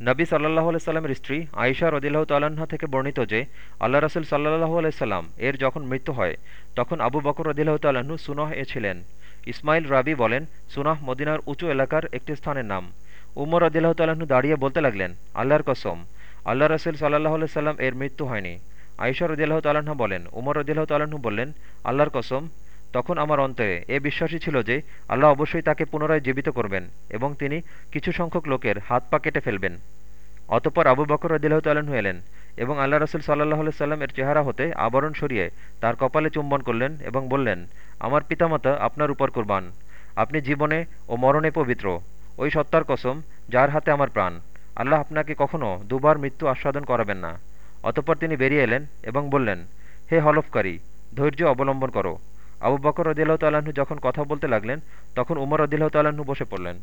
নবী সাল্লাহ আলাইস্লামের স্ত্রী আয়েশা রদিল্লাহ তাল্লাহা থেকে বর্ণিত যে, আল্লাহ রসুল সাল্লাহ আলাইসাল্লাম এর যখন মৃত্যু হয়, তখন আবু বকর রদিল্লাহ তাল্লাহ্ন সুনহ এ ছিলেন। ইসমাইল রাবি বলেন, সুনাহ মদিনার উঁচু এলাকার একটি স্থানের নাম। উমর রদিল্লাহ তাল্লাহ্ন দাঁড়িয়ে বলতে লাগলেন, আল্লাহর কসম, আল্লাহ রসুল সাল্লাহ আলাইসাল্লাম এর মৃত্যু হয়নি। আয়েশা রদিল্লাহ তাল্লাহা বলেন, উমর রদিল্লাহ তাল্লাহ্ন বললেন, আল্লাহর কসম তখন আমার অন্তরে এ বিশ্বাসী ছিল যে আল্লাহ অবশ্যই তাকে পুনরায় জীবিত করবেন এবং তিনি কিছু সংখ্যক লোকের হাত পা কেটে ফেলবেন। অতপর আবু বকর রদিল্লাহ তাল্লাহ্ন এলেন এবং আল্লাহ রসুল সাল্লাহ সাল্লাম এর চেহারা হতে আবরণ সরিয়ে তার কপালে চুম্বন করলেন এবং বললেন, আমার পিতামাতা আপনার উপর কুরবান। আপনি জীবনে ও মরণে পবিত্র। ওই সত্তার কসম যার হাতে আমার প্রাণ। আল্লাহ আপনাকে কখনও দুবার মৃত্যু আস্বাদন করাবেন না। অতপর তিনি বেরিয়ে এলেন এবং বললেন, হে হলফকারী, ধৈর্য অবলম্বন করো। আবু বকর রদিল্লাহ তাল্লাহ্ন যখন কথা বলতে লাগলেন তখন উমর রদিল্লাহ তাল্লাহ্ন বসে পড়লেন।